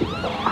Bye.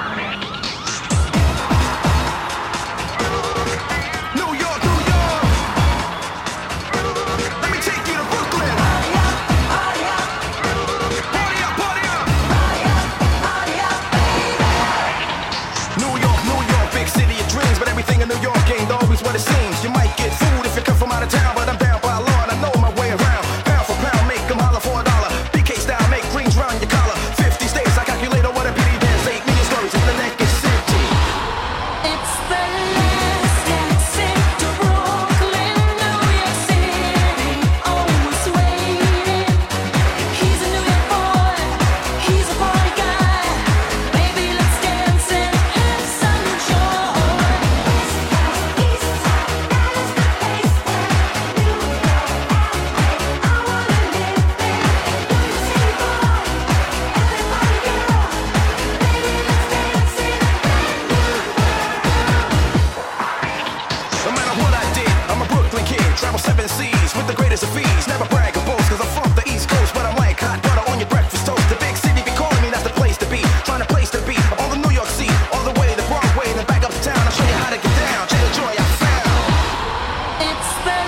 is a feast. Never brag or boast, cause I'm from the East Coast, but I'm like hot butter on your breakfast toast. The big city be calling me, that's the place to be. Trying to place to be, all the New York City, all the way to Broadway, then back up to town. I'll show you how to get down. Check the joy I found. It's the